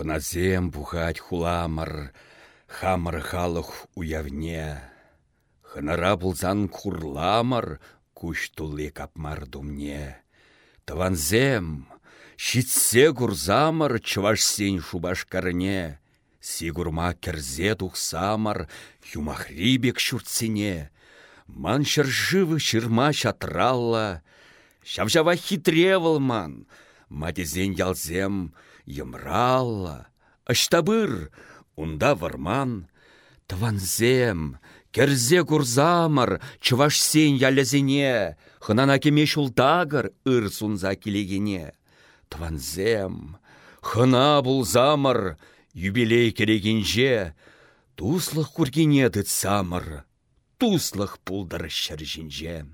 Хыназем бухать хуламыр, хамыр халық уявне. Хынара бұлзан курламыр, күш тулы капмар думне. Таванзем, щитсе курзамыр, чывашсен шубашкарне. Сигурма керзе тухсамыр, юмахрибек шуртсене. Ман живы шырма шатралла, Шавжава хитревыл ман, матезен ялзем, Йымралла, Аштабыр, унда варман, Тванзем, керзе курзамыр, чывашсен ялязене, Хынана кеме шулдагыр, ыр сунза келегене. Тванзем, хына булзамыр, юбилей керегенже, Туслых кургене самыр, туслых пулдыр шәржінже.